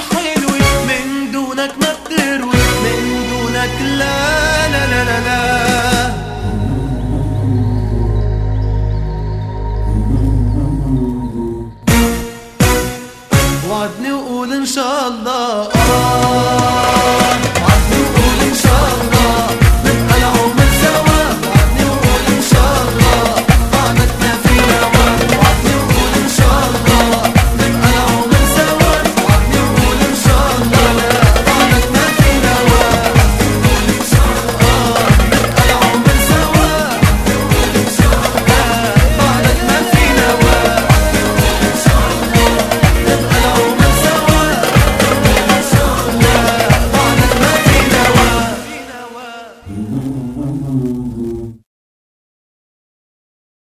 حلوي من دونك ما بتروي. من دونك لا لا لا لا, لا. وعدني وقول إن شاء الله. آه.